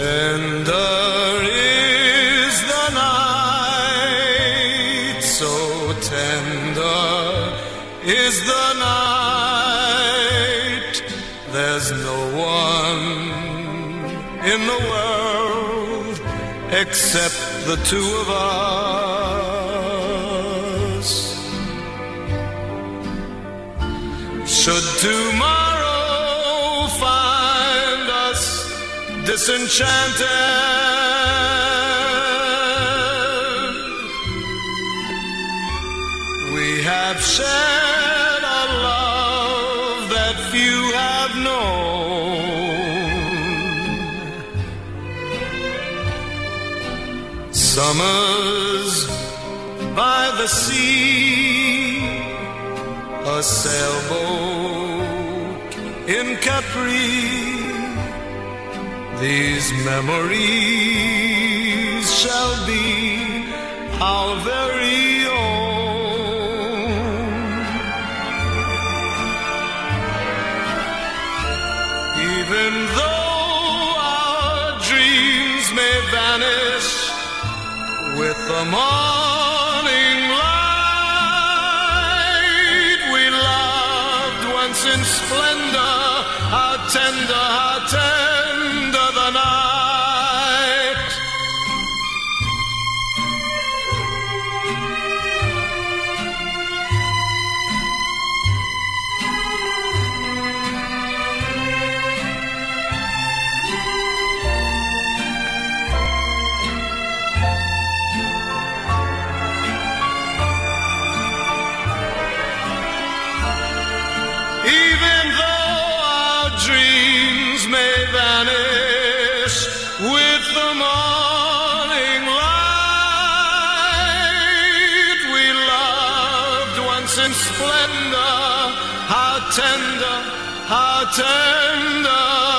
Tender is the night, so tender is the night. There's no one in the world except the two of us. Should do my disenchanted, we have shared a love that few have known. Summers by the sea, a sailboat in Capri. These memories shall be our very own. Even though our dreams may vanish with the morning light, we loved once in splendor. Splendor. How tender, how tender